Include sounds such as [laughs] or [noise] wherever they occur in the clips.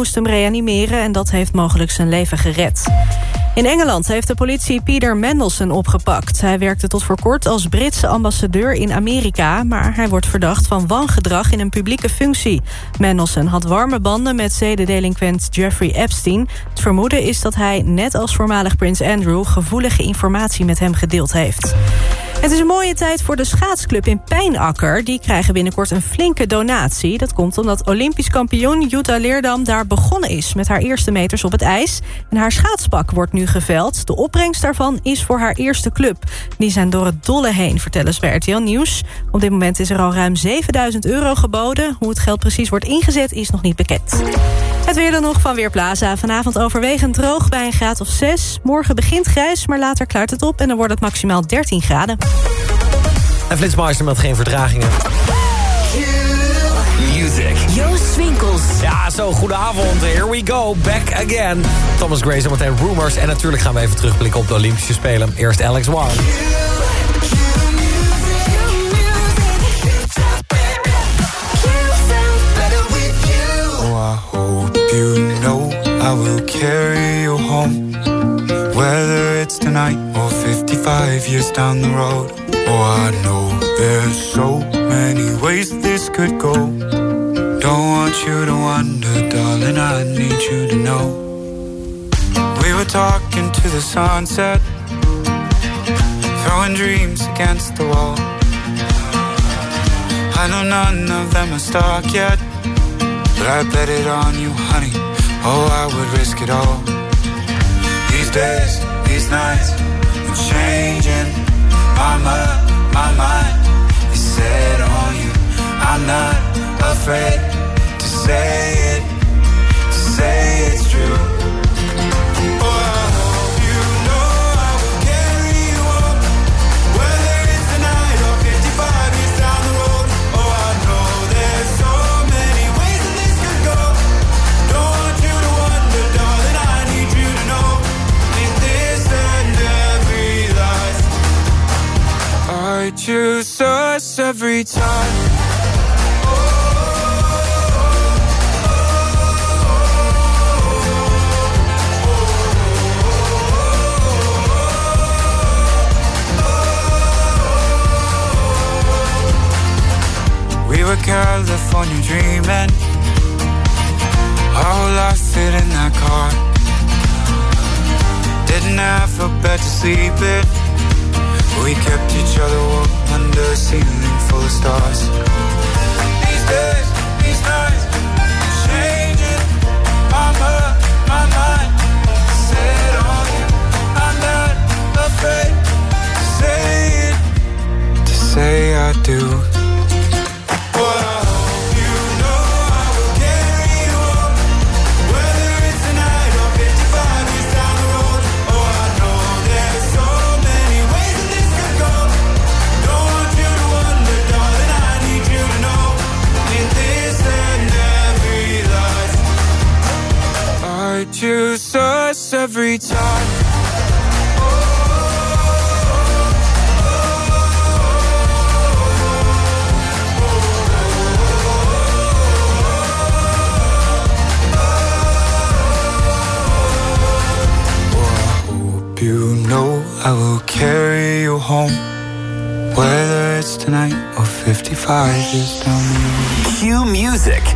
moest hem reanimeren en dat heeft mogelijk zijn leven gered. In Engeland heeft de politie Peter Mendelssohn opgepakt. Hij werkte tot voor kort als Britse ambassadeur in Amerika... maar hij wordt verdacht van wangedrag in een publieke functie. Mendelssohn had warme banden met zedendelinquent Jeffrey Epstein. Het vermoeden is dat hij, net als voormalig prins Andrew... gevoelige informatie met hem gedeeld heeft. Het is een mooie tijd voor de schaatsclub in Pijnakker. Die krijgen binnenkort een flinke donatie. Dat komt omdat Olympisch kampioen Jutta Leerdam daar begonnen is... met haar eerste meters op het ijs. En haar schaatspak wordt nu geveld. De opbrengst daarvan is voor haar eerste club. Die zijn door het dolle heen, vertellen ze bij RTL Nieuws. Op dit moment is er al ruim 7000 euro geboden. Hoe het geld precies wordt ingezet is nog niet bekend. Het weer dan nog van Weerplaza. Vanavond overwegend droog bij een graad of 6. Morgen begint grijs, maar later klaart het op... en dan wordt het maximaal 13 graden. En Flitsmeister met geen verdragingen. Music. Joost Swinkels. Ja, zo, goedenavond. Here we go. Back again. Thomas Gray, zometeen Rumors. En natuurlijk gaan we even terugblikken op de Olympische Spelen. Eerst Alex I will carry you home. Whether it's tonight or 55 years down the road. Oh, I know there's so many ways this could go. Don't want you to wonder, darling, I need you to know. We were talking to the sunset, throwing dreams against the wall. I know none of them are stuck yet, but I bet it on you, honey. Oh, I would risk it all. Days, these nights, I'm changing my mind, you know I will carry you home. Whether it's tonight or 55 years down the road. Q Music.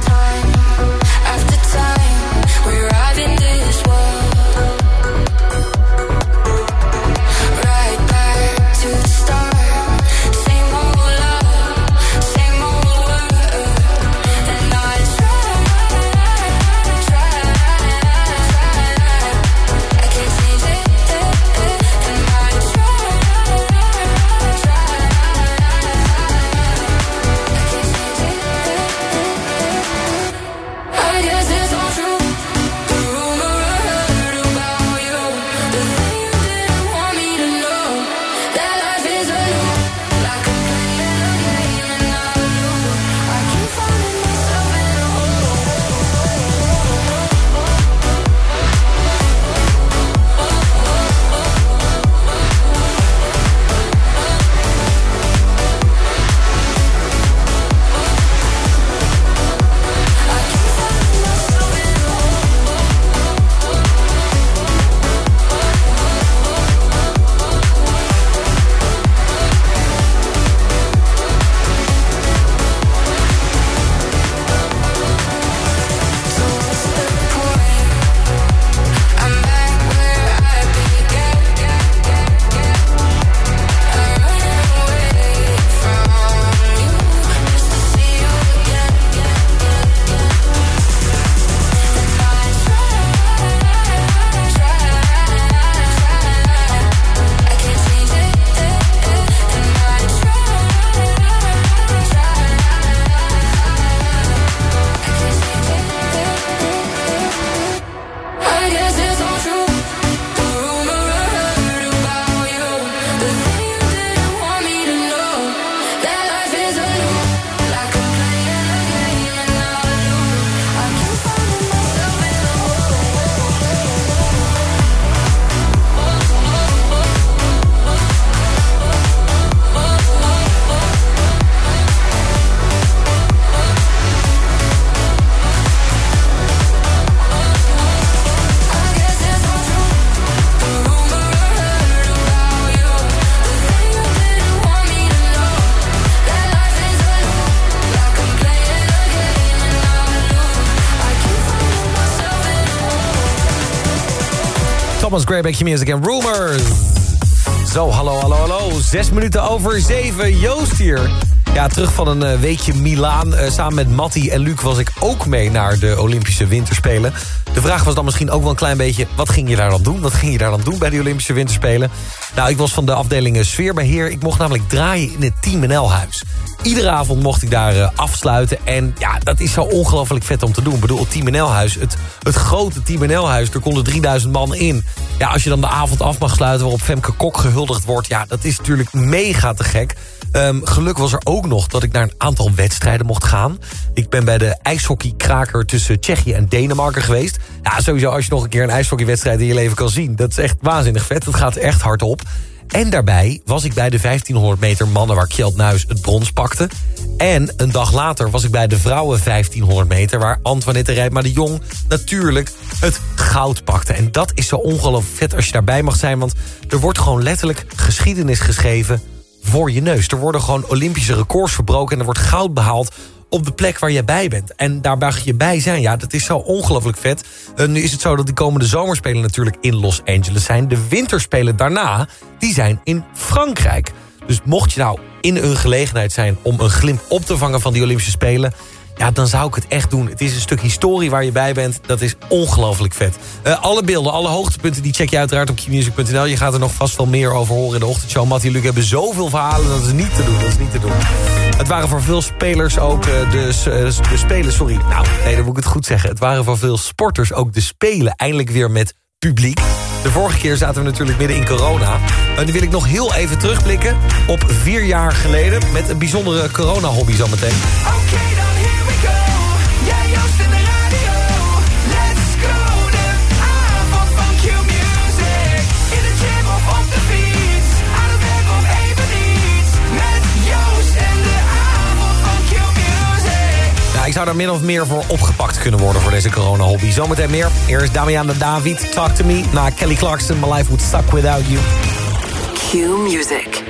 Thomas Gray, Back Your Music en Rumors. Zo, hallo, hallo, hallo. Zes minuten over zeven. Joost hier. Ja, terug van een eh, weekje Milaan. Eh, samen met Matti en Luc was ik ook mee naar de Olympische Winterspelen. De vraag was dan misschien ook wel een klein beetje... wat ging je daar dan doen? Wat ging je daar dan doen bij de Olympische Winterspelen? Nou, ik was van de afdeling eh, Sfeerbeheer. Ik mocht namelijk draaien in het Team NL-huis. Iedere avond mocht ik daar uh, afsluiten. En ja, dat is zo ongelooflijk vet om te doen. Ik bedoel, het Team NL-huis, het, het grote Team NL-huis... er konden 3000 man in. Ja, als je dan de avond af mag sluiten waarop Femke Kok gehuldigd wordt... ja, dat is natuurlijk mega te gek. Um, was er ook nog dat ik naar een aantal wedstrijden mocht gaan. Ik ben bij de ijshockeykraker tussen Tsjechië en Denemarken geweest. Ja, sowieso als je nog een keer een ijshockeywedstrijd in je leven kan zien. Dat is echt waanzinnig vet. Het gaat echt hard op. En daarbij was ik bij de 1500 meter mannen waar Kjeld Nuis het brons pakte. En een dag later was ik bij de vrouwen 1500 meter... waar Antoinette Rijpma de Jong natuurlijk het goud pakte. En dat is zo ongelooflijk vet als je daarbij mag zijn... want er wordt gewoon letterlijk geschiedenis geschreven voor je neus. Er worden gewoon Olympische records verbroken... en er wordt goud behaald op de plek waar je bij bent. En daar mag je bij zijn. Ja, dat is zo ongelooflijk vet. Nu is het zo dat die komende zomerspelen natuurlijk in Los Angeles zijn. De winterspelen daarna, die zijn in Frankrijk. Dus mocht je nou in een gelegenheid zijn om een glimp op te vangen van die Olympische Spelen... Ja, dan zou ik het echt doen. Het is een stuk historie waar je bij bent. Dat is ongelooflijk vet. Uh, alle beelden, alle hoogtepunten, die check je uiteraard op keymusic.nl. Je gaat er nog vast wel meer over horen in de ochtendshow. Mattie en Luc hebben zoveel verhalen, dat is niet te doen. Dat is niet te doen. Het waren voor veel spelers ook uh, de, uh, de spelen, sorry. Nou, nee, dan moet ik het goed zeggen. Het waren voor veel sporters ook de spelen eindelijk weer met publiek. De vorige keer zaten we natuurlijk midden in corona. En nu wil ik nog heel even terugblikken op vier jaar geleden... met een bijzondere corona-hobby zometeen. Okay, ik zou daar min of meer voor opgepakt kunnen worden voor deze corona-hobby. Zometeen meer. Eerst Damian de David, Talk to Me. Na Kelly Clarkson, My Life Would Suck Without You. Q Music.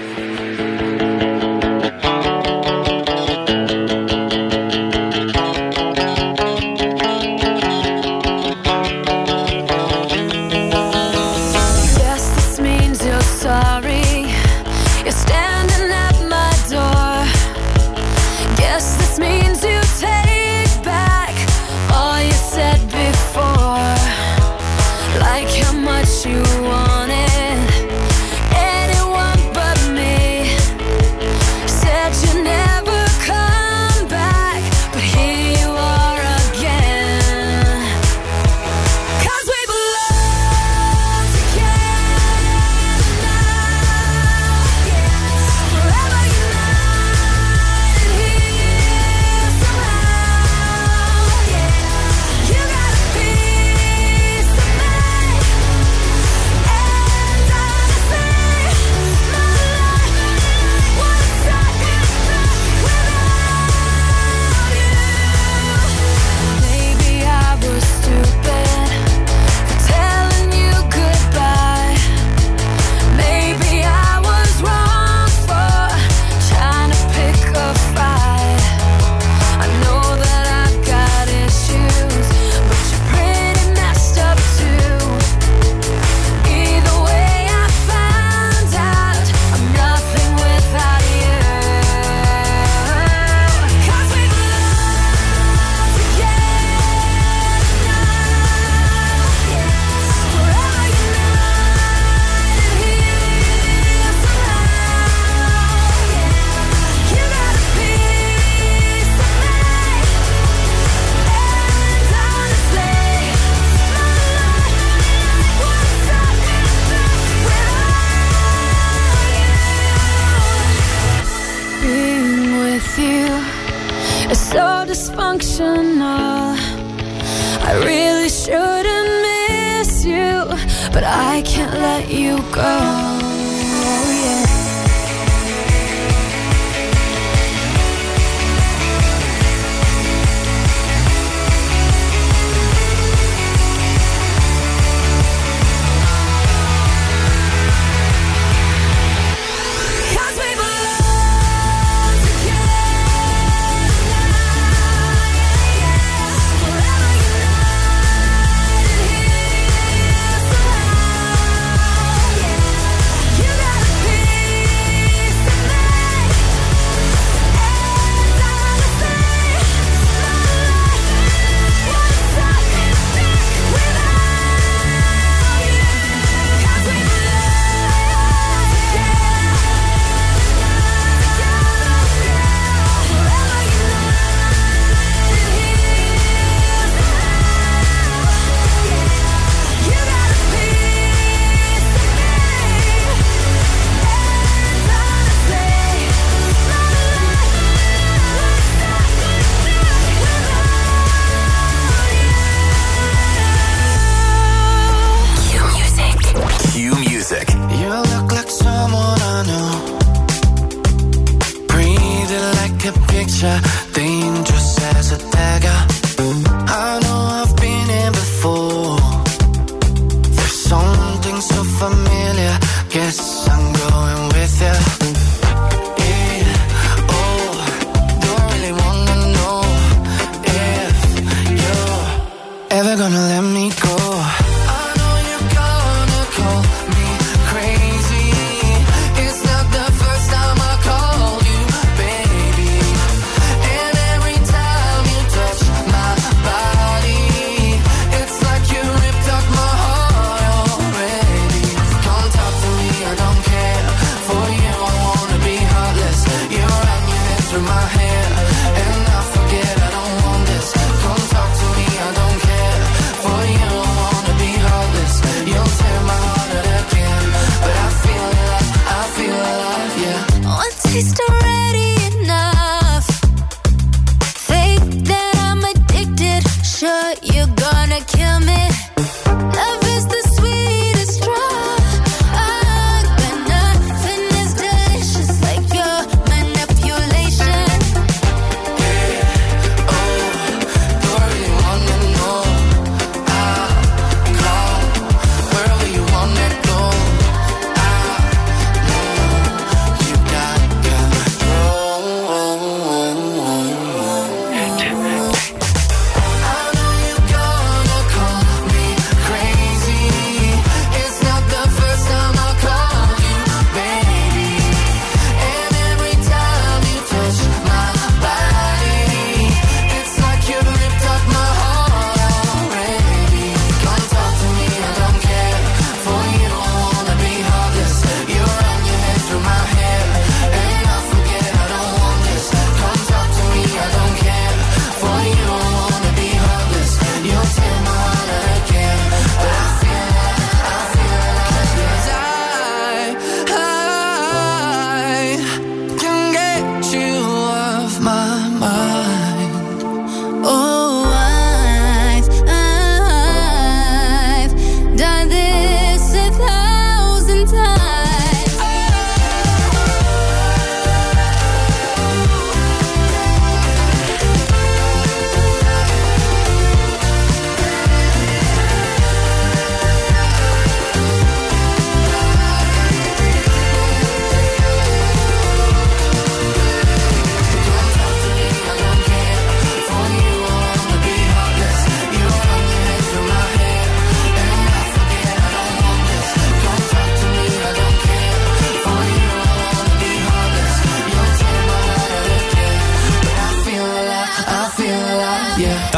My hair,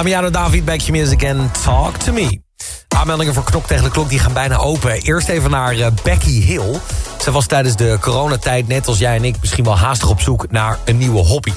Damiano David, Back Your Music en Talk To Me. Aanmeldingen voor Knok tegen de Klok die gaan bijna open. Eerst even naar eh, Becky Hill. Ze was tijdens de coronatijd, net als jij en ik... misschien wel haastig op zoek naar een nieuwe hobby.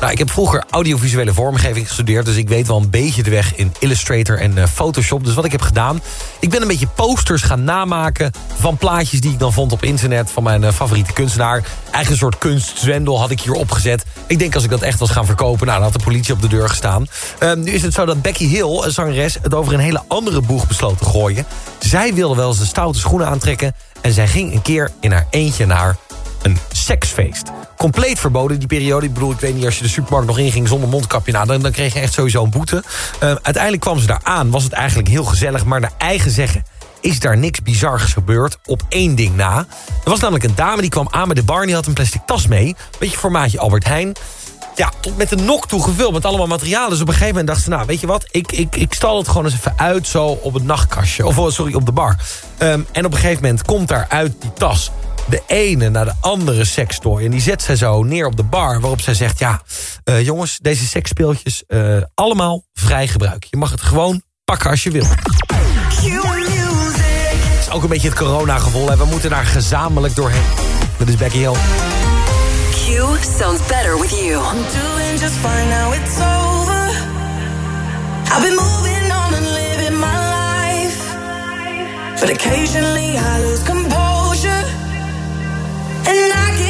Nou, ik heb vroeger audiovisuele vormgeving gestudeerd... dus ik weet wel een beetje de weg in Illustrator en eh, Photoshop. Dus wat ik heb gedaan... ik ben een beetje posters gaan namaken... van plaatjes die ik dan vond op internet... van mijn eh, favoriete kunstenaar. Eigen soort kunstzwendel had ik hier opgezet. Ik denk als ik dat echt was gaan verkopen... nou, dan had de politie op de deur gestaan. Eh, nu is het zo dat Becky Hill, een zangeres... het over een hele andere boeg besloot te gooien. Zij wilde wel eens de stoute schoenen aantrekken... en zij ging een keer in haar eentje naar een seksfeest. Compleet verboden die periode. Ik bedoel, ik weet niet, als je de supermarkt nog inging zonder mondkapje... Nou, dan, dan kreeg je echt sowieso een boete. Eh, uiteindelijk kwam ze daar aan, was het eigenlijk heel gezellig... maar naar eigen zeggen is daar niks bizars gebeurd op één ding na. Er was namelijk een dame die kwam aan bij de bar... en die had een plastic tas mee, beetje formaatje Albert Heijn... Ja, tot met de nok toe gevuld met allemaal materialen. Dus op een gegeven moment dacht ze, nou, weet je wat? Ik, ik, ik stal het gewoon eens even uit zo op het nachtkastje. Of, oh, sorry, op de bar. Ehm, en op een gegeven moment komt daar uit die tas de ene naar de andere sekstooi. En die zet zij zo neer op de bar. Waarop zij zegt, ja, eh, jongens, deze seksspeeltjes... eh, allemaal vrij gebruik. Je mag het gewoon pakken als je wil. Het is ook een beetje het corona-gevoel. We moeten daar gezamenlijk doorheen. Dat is Becky Hill. Q sounds better with you. I'm doing just fine now it's over. I've been moving on and living my life. But occasionally I lose composure. And I get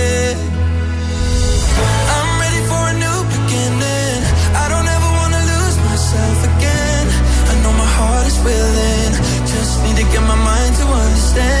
understand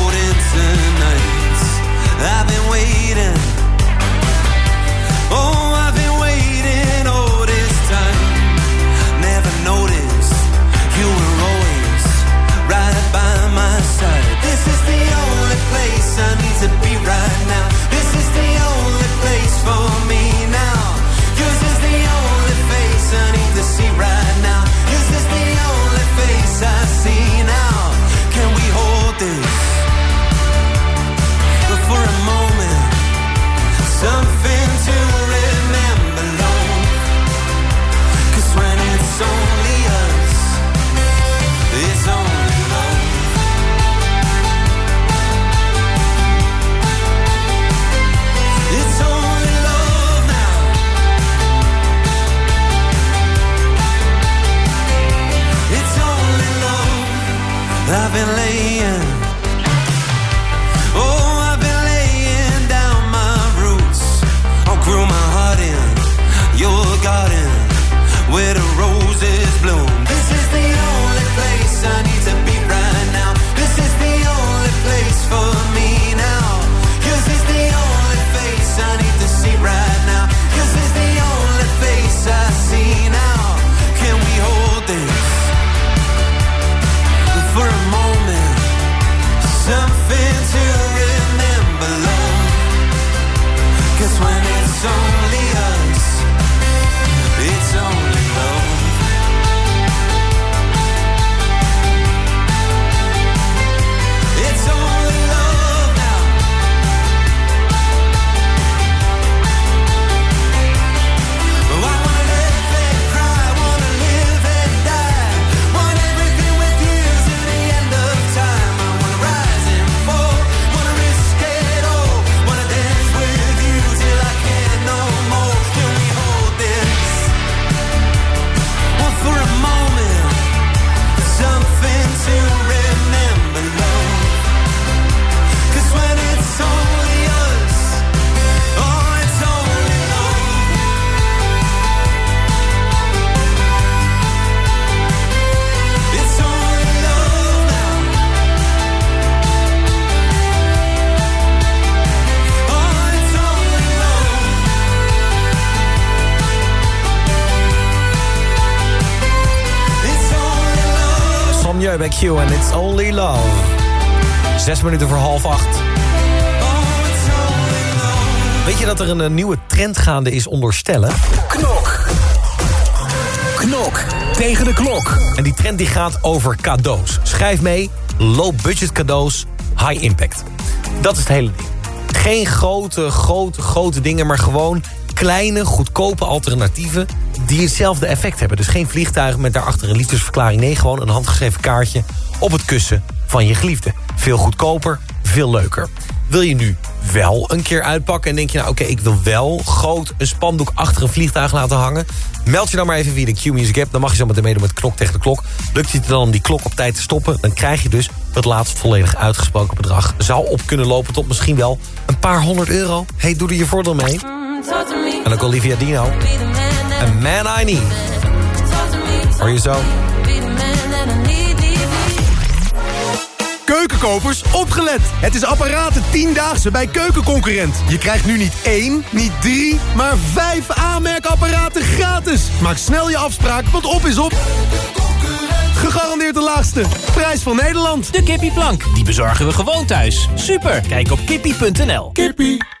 En It's Only Love. Zes minuten voor half acht. Weet je dat er een, eh, nieuwe trend gaande is onder stellen? Knok. Knok tegen de klok. En die trend die gaat over cadeaus. Schrijf mee, low budget cadeaus, high impact. Dat is het hele ding. Geen grote, grote, grote dingen, maar gewoon kleine, goedkope alternatieven... die hetzelfde effect hebben. Dus geen vliegtuig met daarachter een liefdesverklaring. Nee, gewoon een handgeschreven kaartje op het kussen van je geliefde. Veel goedkoper, veel leuker. Wil je nu wel een keer uitpakken en denk je... nou oké, ik wil wel groot een spandoek achter een vliegtuig laten hangen... meld je dan maar even via de Q-Music app. Dan mag je zo meteen meedoen met knok tegen de klok. Lukt het dan om die klok op tijd te stoppen... dan krijg je dus het laatst volledig uitgesproken bedrag. Zou op kunnen lopen tot misschien wel een paar honderd euro. hey, doe er je voordeel mee. En ook Olivia Dino. A Man I Need. Hoor je zo? Keukenkopers, opgelet! Het is apparaten 10-daagse bij Keukenconcurrent. Je krijgt nu niet één, niet drie, maar vijf aanmerkapparaten gratis. Maak snel je afspraak, want op is op. Gegarandeerd de laagste. Prijs van Nederland. De kippieplank, die bezorgen we gewoon thuis. Super, kijk op kippie.nl. Kippie.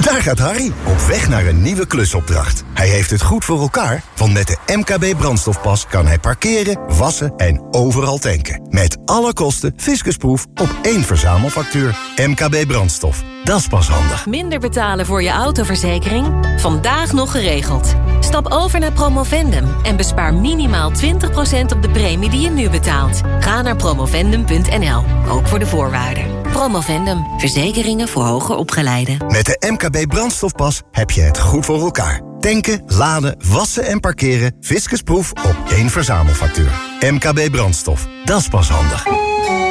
Daar gaat Harry, op weg naar een nieuwe klusopdracht. Hij heeft het goed voor elkaar, want met de MKB brandstofpas kan hij parkeren, wassen en overal tanken. Met alle kosten fiscusproef op één verzamelfactuur. MKB brandstof, dat is pas handig. Minder betalen voor je autoverzekering? Vandaag nog geregeld. Stap over naar Promovendum en bespaar minimaal 20% op de premie die je nu betaalt. Ga naar promovendum.nl, ook voor de voorwaarden. Promovendum, verzekeringen voor hoger opgeleiden. Met de MKB brandstofpas heb je het goed voor elkaar. Tanken, laden, wassen en parkeren, fiscusproef op één verzamelfactuur. MKB brandstof, dat is pas handig.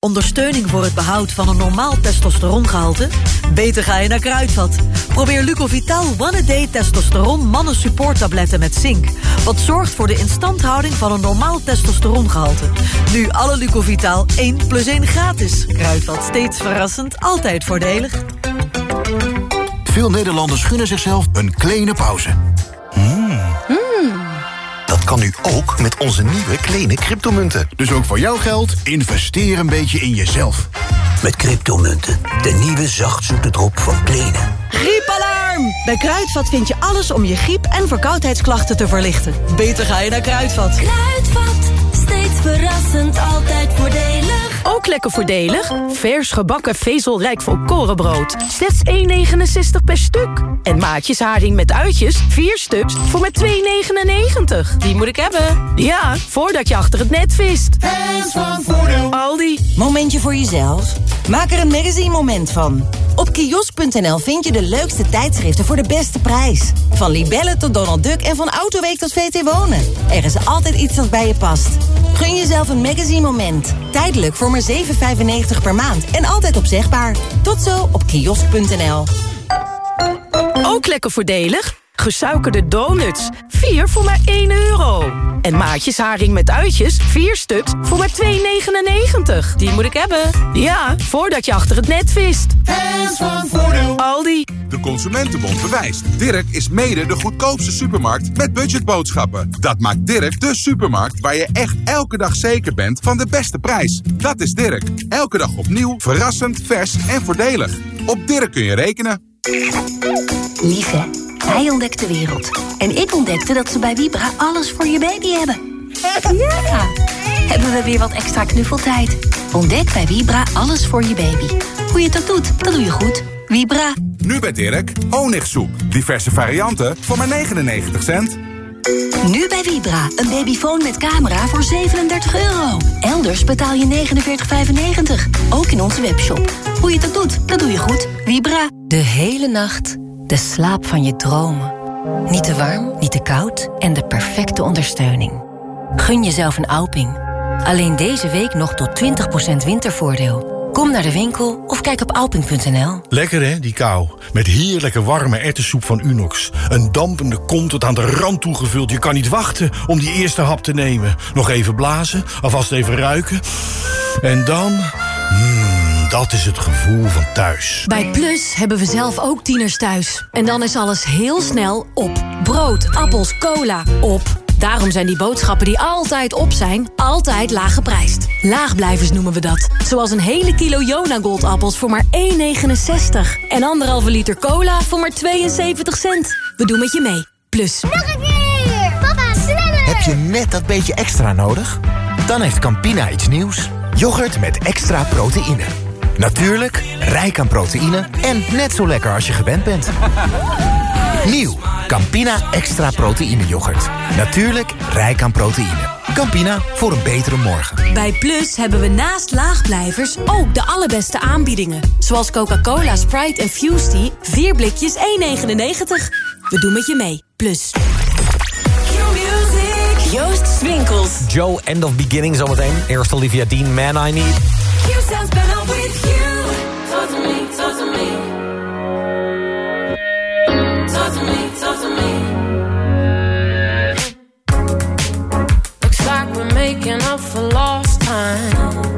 Ondersteuning voor het behoud van een normaal testosterongehalte? Beter ga je naar Kruidvat. Probeer Lucovital One Day Testosteron Mannen Support Tabletten met zink. Wat zorgt voor de instandhouding van een normaal testosterongehalte. Nu alle Lucovital 1 plus 1 gratis. Kruidvat steeds verrassend, altijd voordelig. Veel Nederlanders gunnen zichzelf een kleine pauze. Dat kan nu ook met onze nieuwe kleine cryptomunten. Dus ook voor jouw geld, investeer een beetje in jezelf. Met cryptomunten, de nieuwe zachtzoete drop van Kleene. Griepalarm! Bij Kruidvat vind je alles om je griep- en verkoudheidsklachten te verlichten. Beter ga je naar Kruidvat. Kruidvat, steeds verrassend, altijd voordelig. Ook lekker voordelig. Vers gebakken vezelrijk volkorenbrood. Slechts 1,69 per stuk. En maatjes haring met uitjes, 4 stuks voor maar 2,99. Die moet ik hebben. Ja, voordat je achter het net vist. Hands van Voordeel. Aldi. Momentje voor jezelf? Maak er een magazine moment van. Op kiosk.nl vind je de leukste tijdschriften voor de beste prijs. Van Libelle tot Donald Duck en van Autoweek tot VT Wonen. Er is altijd iets dat bij je past. Gun jezelf een magazine moment. Tijdelijk voor maar 7,95 per maand en altijd opzegbaar. Tot zo op kiosk.nl. Ook lekker voordelig. Gesuikerde donuts. 4 voor maar 1 euro. En maatjes haring met uitjes. 4 stuks voor maar 2,99. Die moet ik hebben. Ja, voordat je achter het net vist. Hands van Voordeel. Aldi. De Consumentenbond bewijst. Dirk is mede de goedkoopste supermarkt met budgetboodschappen. Dat maakt Dirk de supermarkt waar je echt elke dag zeker bent van de beste prijs. Dat is Dirk. Elke dag opnieuw, verrassend, vers en voordelig. Op Dirk kun je rekenen. Lieve, hij ontdekt de wereld. En ik ontdekte dat ze bij Vibra alles voor je baby hebben. Ja! Hebben we weer wat extra knuffeltijd. Ontdek bij Vibra alles voor je baby. Hoe je het ook doet, dat doe je goed. Vibra. Nu bij Dirk, honigsoep. Diverse varianten voor maar 99 cent. Nu bij Vibra. Een babyfoon met camera voor 37 euro. Elders betaal je 49,95. Ook in onze webshop. Hoe je het ook doet, dat doe je goed. Vibra. De hele nacht de slaap van je dromen. Niet te warm, niet te koud en de perfecte ondersteuning. Gun jezelf een Alping. Alleen deze week nog tot 20% wintervoordeel. Kom naar de winkel of kijk op alping.nl. Lekker hè, die kou. Met heerlijke warme ertessoep van Unox. Een dampende kom tot aan de rand toegevuld. Je kan niet wachten om die eerste hap te nemen. Nog even blazen, alvast even ruiken. En dan... Mmm, dat is het gevoel van thuis. Bij Plus hebben we zelf ook tieners thuis. En dan is alles heel snel op. Brood, appels, cola, op. Daarom zijn die boodschappen die altijd op zijn, altijd laag geprijsd. Laagblijvers noemen we dat. Zoals een hele kilo Jona Goldappels voor maar 1,69. En anderhalve liter cola voor maar 72 cent. We doen met je mee. Plus. Nog een keer! Papa, sneller! Heb je net dat beetje extra nodig? Dan heeft Campina iets nieuws. Yoghurt met extra proteïne. Natuurlijk, rijk aan proteïne en net zo lekker als je gewend bent. Nieuw, Campina extra proteïne yoghurt. Natuurlijk, rijk aan proteïne. Campina, voor een betere morgen. Bij Plus hebben we naast laagblijvers ook de allerbeste aanbiedingen. Zoals Coca-Cola, Sprite en Fusty. 4 blikjes 1,99. We doen met je mee. Plus. Joost Swinkels. Joe, End of Beginning zometeen. Eerst Olivia Dean, Man I Need. We're making up for lost time.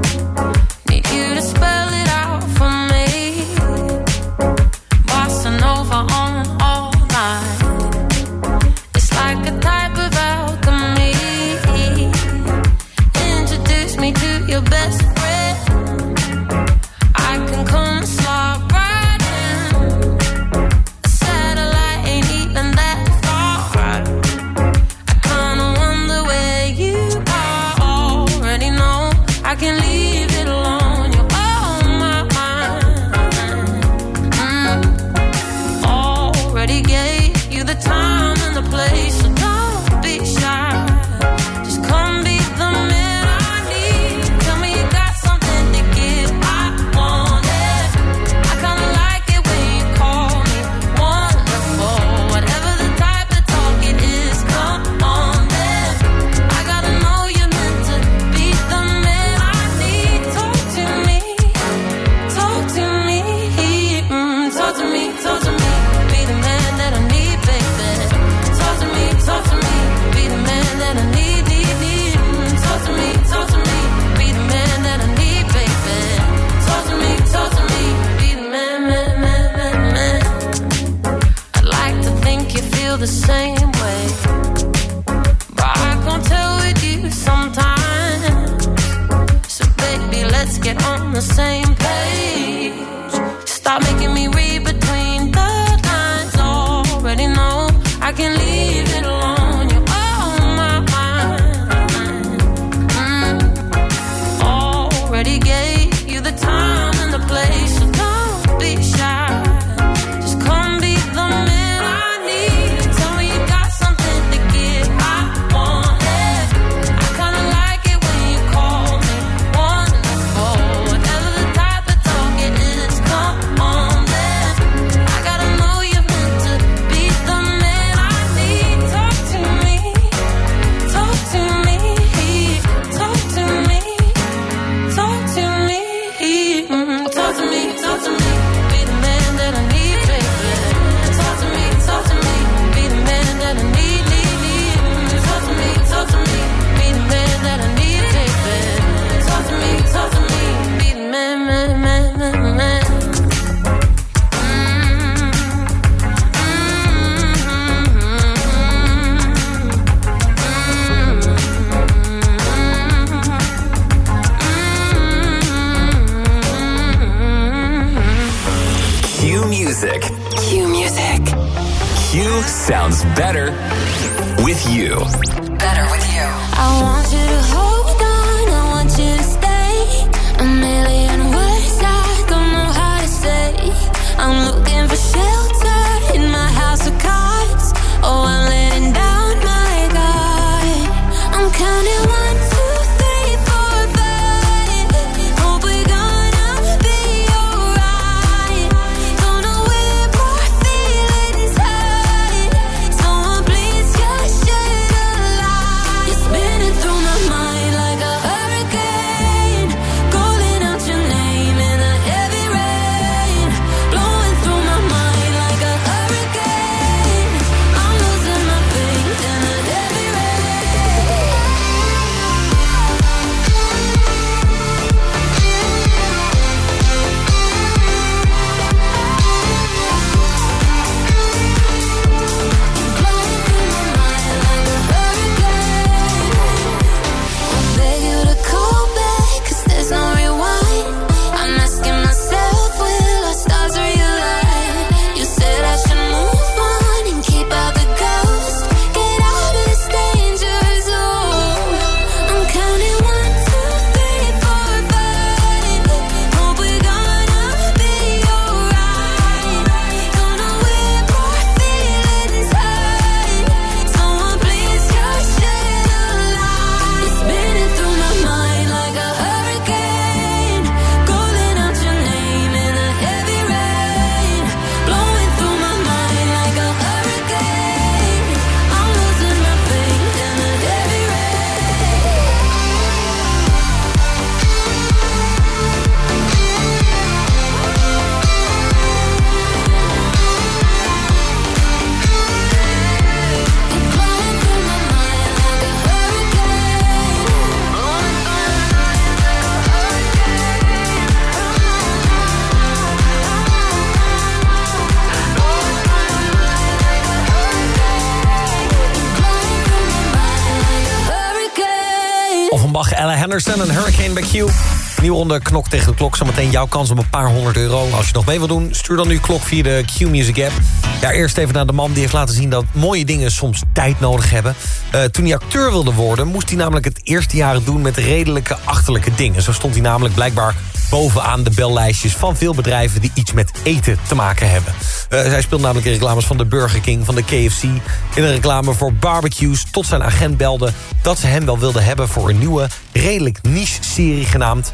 Ronde knok tegen de klok. Zometeen jouw kans op een paar honderd euro. Als je nog mee wil doen, stuur dan nu klok via de Q-Music app. Ja, eerst even naar de man die heeft laten zien dat mooie dingen soms tijd nodig hebben. Eh, toen hij acteur wilde worden, moest hij namelijk het eerste jaar doen met redelijke achterlijke dingen. Zo stond hij namelijk blijkbaar bovenaan de bellijstjes van veel bedrijven die iets met eten te maken hebben. Uh, zij speelt namelijk in reclames van de Burger King, van de KFC... in een reclame voor barbecues, tot zijn agent belde... dat ze hem wel wilden hebben voor een nieuwe, redelijk niche-serie genaamd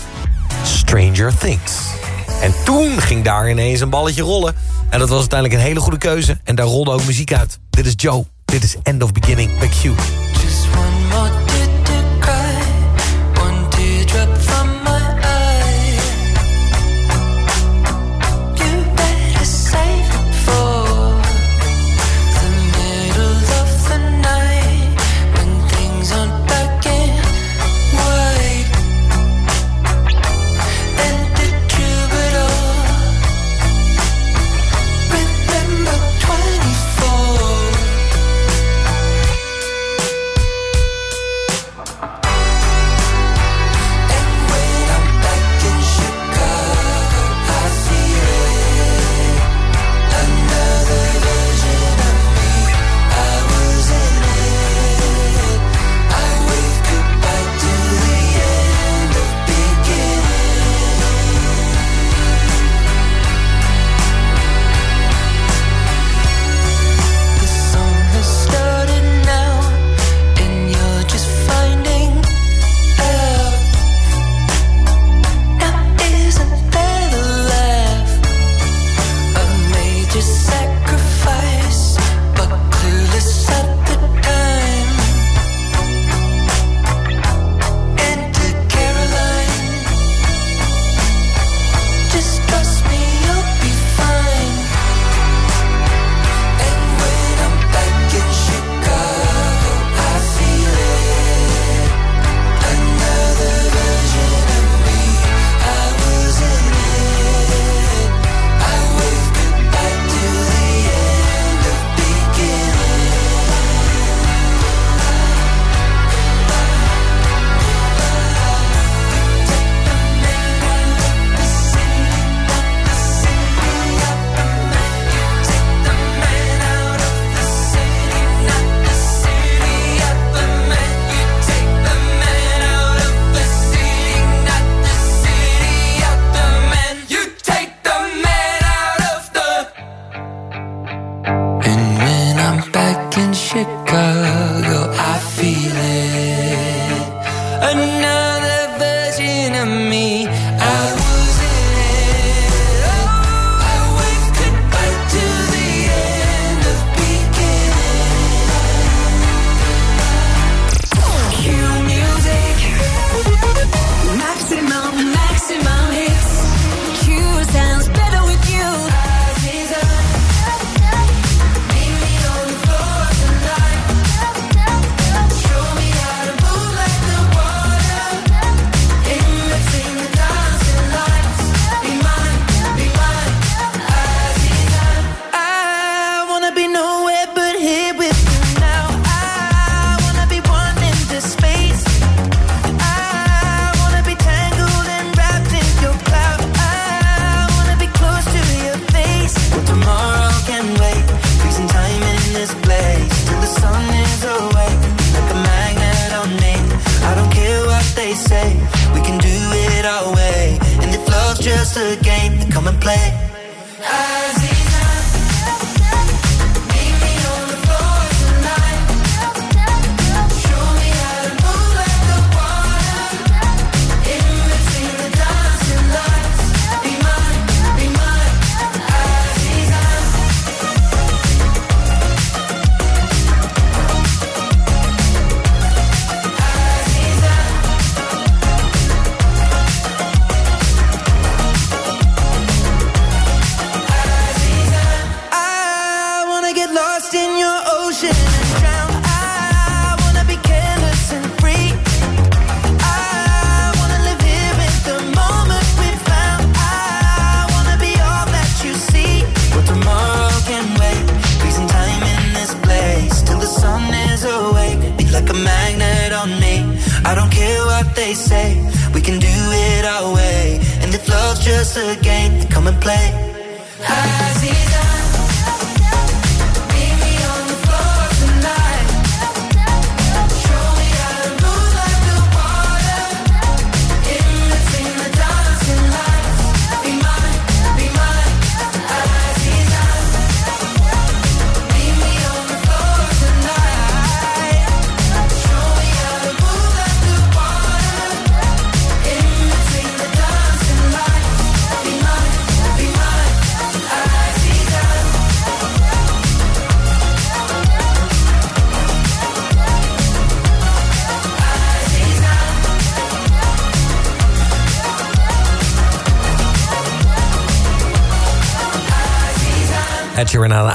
Stranger Things. En toen ging daar ineens een balletje rollen. En dat was uiteindelijk een hele goede keuze. En daar rolde ook muziek uit. Dit is Joe. Dit is End of Beginning bij Q.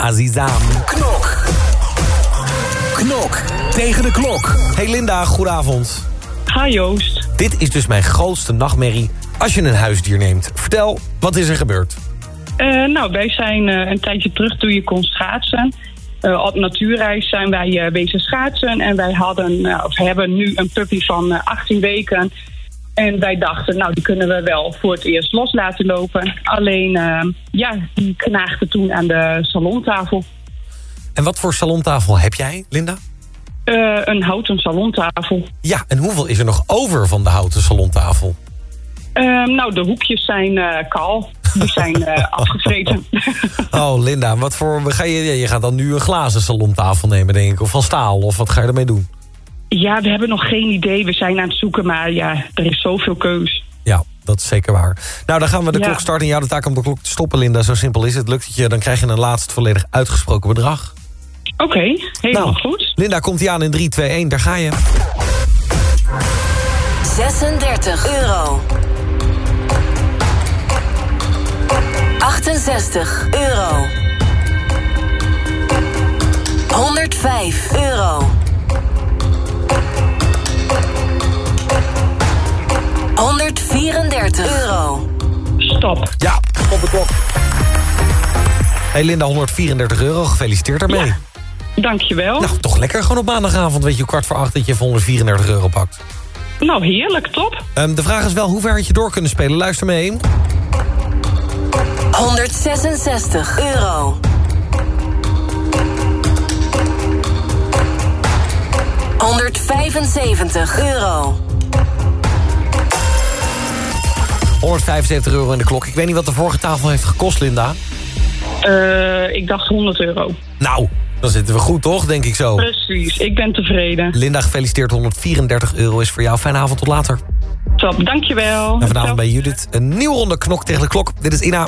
Azizam. Knok. Knok tegen de klok. Hey Linda, goedenavond. Hi Joost. Dit is dus mijn grootste nachtmerrie als je een huisdier neemt. Vertel, wat is er gebeurd? Eh, nou, wij zijn eh, een tijdje terug toen je kon schaatsen. Eh, op natuurreis zijn wij eh wezen schaatsen. En wij hadden, eh, of hebben nu een puppy van eh, 18 weken. En wij dachten, nou, die kunnen we wel voor het eerst los laten lopen. Alleen, eh, ja, die knaagde toen aan de salontafel. En wat voor salontafel heb jij, Linda? Eh, een houten salontafel. Ja, en hoeveel is er nog over van de houten salontafel? Eh, nou, de hoekjes zijn eh, kaal. Die zijn eh, [laughs] afgevreten. [laughs] Oh, Linda, wat voor... Ga je, je gaat dan nu een glazen salontafel nemen, denk ik. Of van staal, of wat ga je ermee doen? Ja, we hebben nog geen idee. We zijn aan het zoeken, maar ja, er is zoveel keus. Ja, dat is zeker waar. Nou, dan gaan we de Ja. klok starten. En jou de taak om de klok te stoppen, Linda. Zo simpel is het. Lukt het je, dan krijg je een laatst volledig uitgesproken bedrag. Oké, helemaal Nou, goed. Linda, komt hij aan in 3, 2, 1. Daar ga je. 36 euro. 68 euro. 105 euro. 134 euro. Stop. Ja, op de klok. Hey Linda, 134 euro. Gefeliciteerd daarmee. Dankjewel. Nou, toch lekker gewoon op maandagavond. Weet je, kwart voor acht dat je voor 134 euro pakt. Nou, heerlijk, top. Ehm, de vraag is wel hoe ver had je door kunnen spelen. Luister mee. 166 euro. 175 euro. 175 euro in de klok. Ik weet niet wat de vorige tafel heeft gekost, Linda. Eh, ik dacht 100 euro. Nou, dan zitten we goed, toch? Denk ik zo. Precies, ik ben tevreden. Linda, gefeliciteerd. 134 euro is voor jou. Fijne avond, tot later. Top, dankjewel. En vanavond bij Judith een nieuwe ronde knok tegen de klok. Dit is Ina.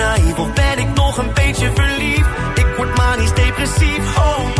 naïef of ben ik nog een beetje verliefd? Ik word manisch depressief. Oh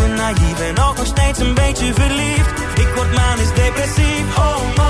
te naïef en nog steeds een beetje verliefd. Ik word manisch depressief, oh man.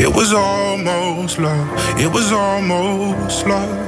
It was almost love. It was almost love.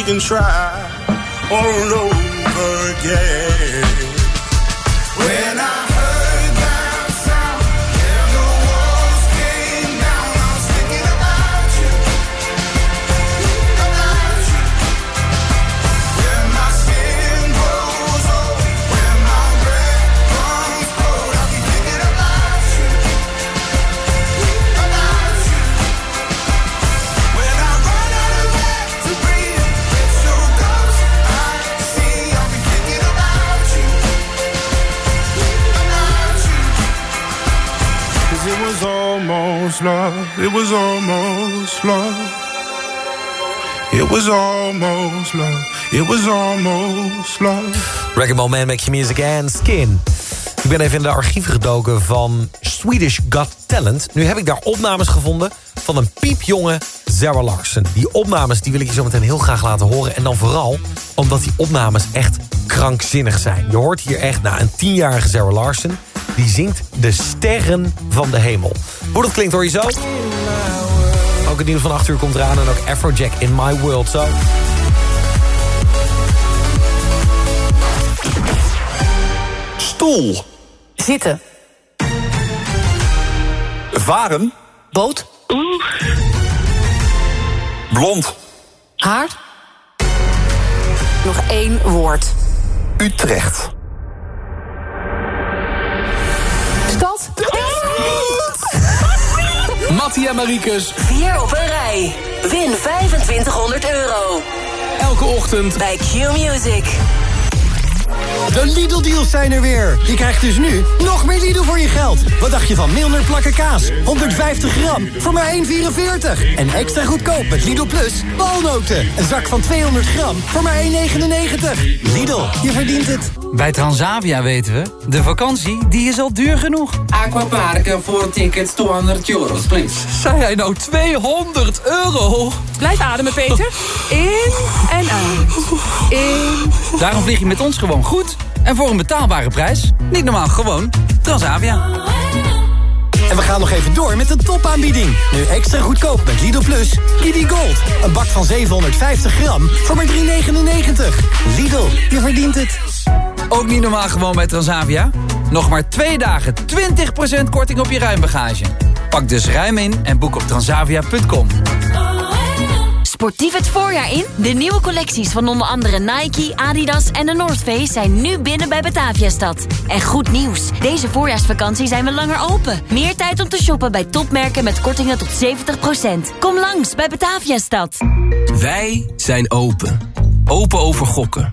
We can try all over again. Almost love. It was almost love. It was almost love. It was almost love. Man, Make Your Music and Skin. Ik ben even in de archieven gedoken van Swedish Got Talent. Nu heb ik daar opnames gevonden van een piepjonge Zara Larsen. Die opnames die wil ik je zo meteen heel graag laten horen. En dan vooral omdat die opnames echt krankzinnig zijn. Je hoort hier echt na een tienjarige Zara Larsen... die zingt de sterren van de hemel. Hoe dat klinkt hoor je zo. Ook het nieuws van 8 uur komt eraan en ook Afrojack in My World zo. Stoel. Zitten. Varen. Boot. Blond. Haar. Nog één woord. Utrecht. Mattie en Mariekes. Vier op een rij. Win 2500 euro. Elke ochtend bij Q-Music. De Lidl-deals zijn er weer. Je krijgt dus nu nog meer Lidl voor je geld. Wat dacht je van Milner plakken kaas? 150 gram voor maar 1,44. En extra goedkoop met Lidl Plus walnoten. Een zak van 200 gram voor maar 1,99. Lidl, je verdient het. Bij Transavia weten we, de vakantie die is al duur genoeg. Aquaparken voor tickets 200 euros, please. Zei hij nou 200 euro? Blijf ademen, Peter. In en uit. In. Daarom vlieg je met ons gewoon goed. En voor een betaalbare prijs. Niet normaal, gewoon Transavia. En we gaan nog even door met een topaanbieding. Nu extra goedkoop met Lidl Plus. Lidl Gold. Een bak van 750 gram voor maar 3,99. Lidl, je verdient het. Ook niet normaal gewoon bij Transavia? Nog maar twee dagen 20% korting op je ruimbagage. Pak dus ruim in en boek op transavia.com. Sportief het voorjaar in? De nieuwe collecties van onder andere Nike, Adidas en de North Face zijn nu binnen bij Bataviastad. En goed nieuws, deze voorjaarsvakantie zijn we langer open. Meer tijd om te shoppen bij topmerken met kortingen tot 70%. Kom langs bij Bataviastad. Wij zijn open. Open over gokken.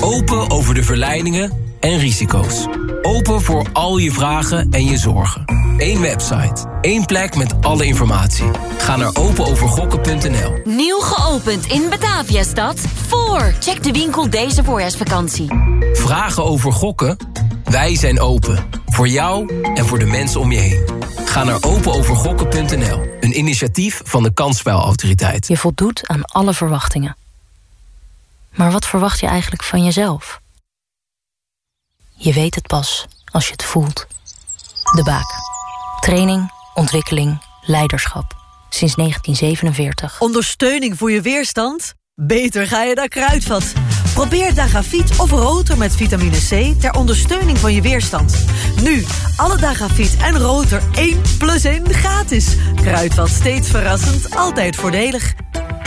Open over de verleidingen en risico's. Open voor al je vragen en je zorgen. Eén website. één plek met alle informatie. Ga naar openovergokken.nl. Nieuw geopend in Bataviastad. Voor. Check de winkel deze voorjaarsvakantie. Vragen over gokken? Wij zijn open. Voor jou en voor de mensen om je heen. Ga naar openovergokken.nl. Een initiatief van de Kansspelautoriteit. Je voldoet aan alle verwachtingen. Maar wat verwacht je eigenlijk van jezelf? Je weet het pas als je het voelt. De Baak. Training, ontwikkeling, leiderschap. Sinds 1947. Ondersteuning voor je weerstand? Beter ga je naar Kruidvat. Probeer Dagafiet of Rotor met vitamine C ter ondersteuning van je weerstand. Nu, alle Dagafiet en Rotor 1 plus 1 gratis. Kruidvat steeds verrassend, altijd voordelig.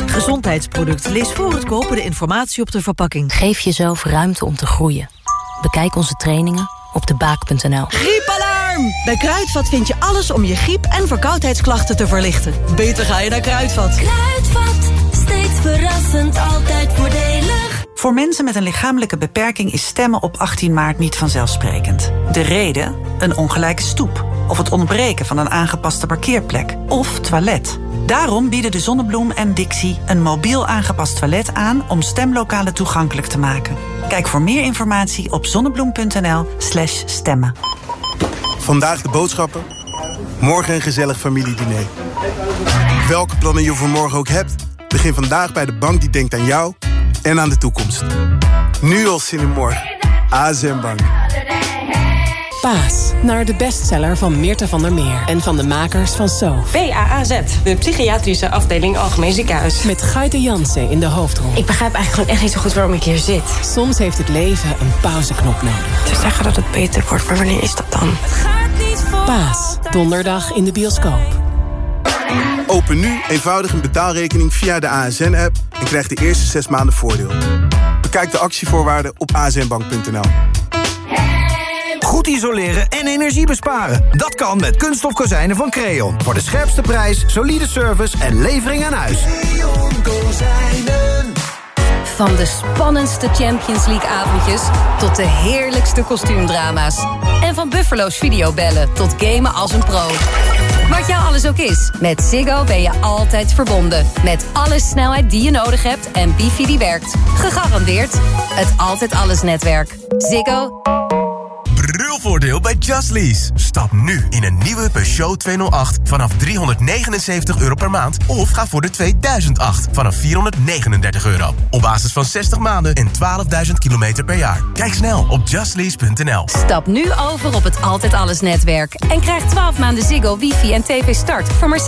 Gezondheidsproduct. Lees voor het kopen de informatie op de verpakking. Geef jezelf ruimte om te groeien. Bekijk onze trainingen op debaak.nl. Griepalarm! Bij Kruidvat vind je alles om je griep- en verkoudheidsklachten te verlichten. Beter ga je naar Kruidvat. Kruidvat, steeds verrassend, altijd voordelig. Voor mensen met een lichamelijke beperking is stemmen op 18 maart niet vanzelfsprekend. De reden? Een ongelijke stoep. Of het ontbreken van een aangepaste parkeerplek. Of toilet. Daarom bieden de Zonnebloem en Dixie een mobiel aangepast toilet aan om stemlokalen toegankelijk te maken. Kijk voor meer informatie op zonnebloem.nl/slash stemmen. Vandaag de boodschappen, morgen een gezellig familiediner. Welke plannen je voor morgen ook hebt, begin vandaag bij de bank die denkt aan jou en aan de toekomst. Nu al zin in morgen. ASM Bank. Paas, naar de bestseller van Meerte van der Meer en van de makers van So. PAAZ, de psychiatrische afdeling Algemeen Ziekenhuis. Met Gaite Jansen in de hoofdrol. Ik begrijp eigenlijk gewoon echt niet zo goed waarom ik hier zit. Soms heeft het leven een pauzeknop nodig. Ze zeggen dat het beter wordt, maar wanneer is dat dan? Paas, donderdag in de bioscoop. Open nu eenvoudig een betaalrekening via de ASN-app... en krijg de eerste zes maanden voordeel. Bekijk de actievoorwaarden op asnbank.nl. Goed isoleren en energie besparen. Dat kan met kunststof kozijnen van Creon. Voor de scherpste prijs, solide service en levering aan huis. Van de spannendste Champions League avondjes tot de heerlijkste kostuumdrama's. En van Buffalo's videobellen tot gamen als een pro. Wat jou alles ook is, met Ziggo ben je altijd verbonden. Met alle snelheid die je nodig hebt en wifi die werkt. Gegarandeerd het Altijd Alles netwerk. Ziggo. Brulvoordeel bij Just Lease. Stap nu in een nieuwe Peugeot 208 vanaf 379 euro per maand... of ga voor de 2008 vanaf 439 euro. Op basis van 60 maanden en 12.000 kilometer per jaar. Kijk snel op justlease.nl. Stap nu over op het Altijd Alles netwerk. En krijg 12 maanden Ziggo, wifi en tv start voor maar